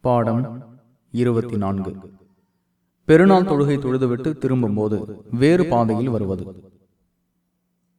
பாடம் இருபத்தி நான்கு. பெருநாள் தொழுகை தொழுதுவிட்டு திரும்பும் போது வேறு பாதையில் வருவது.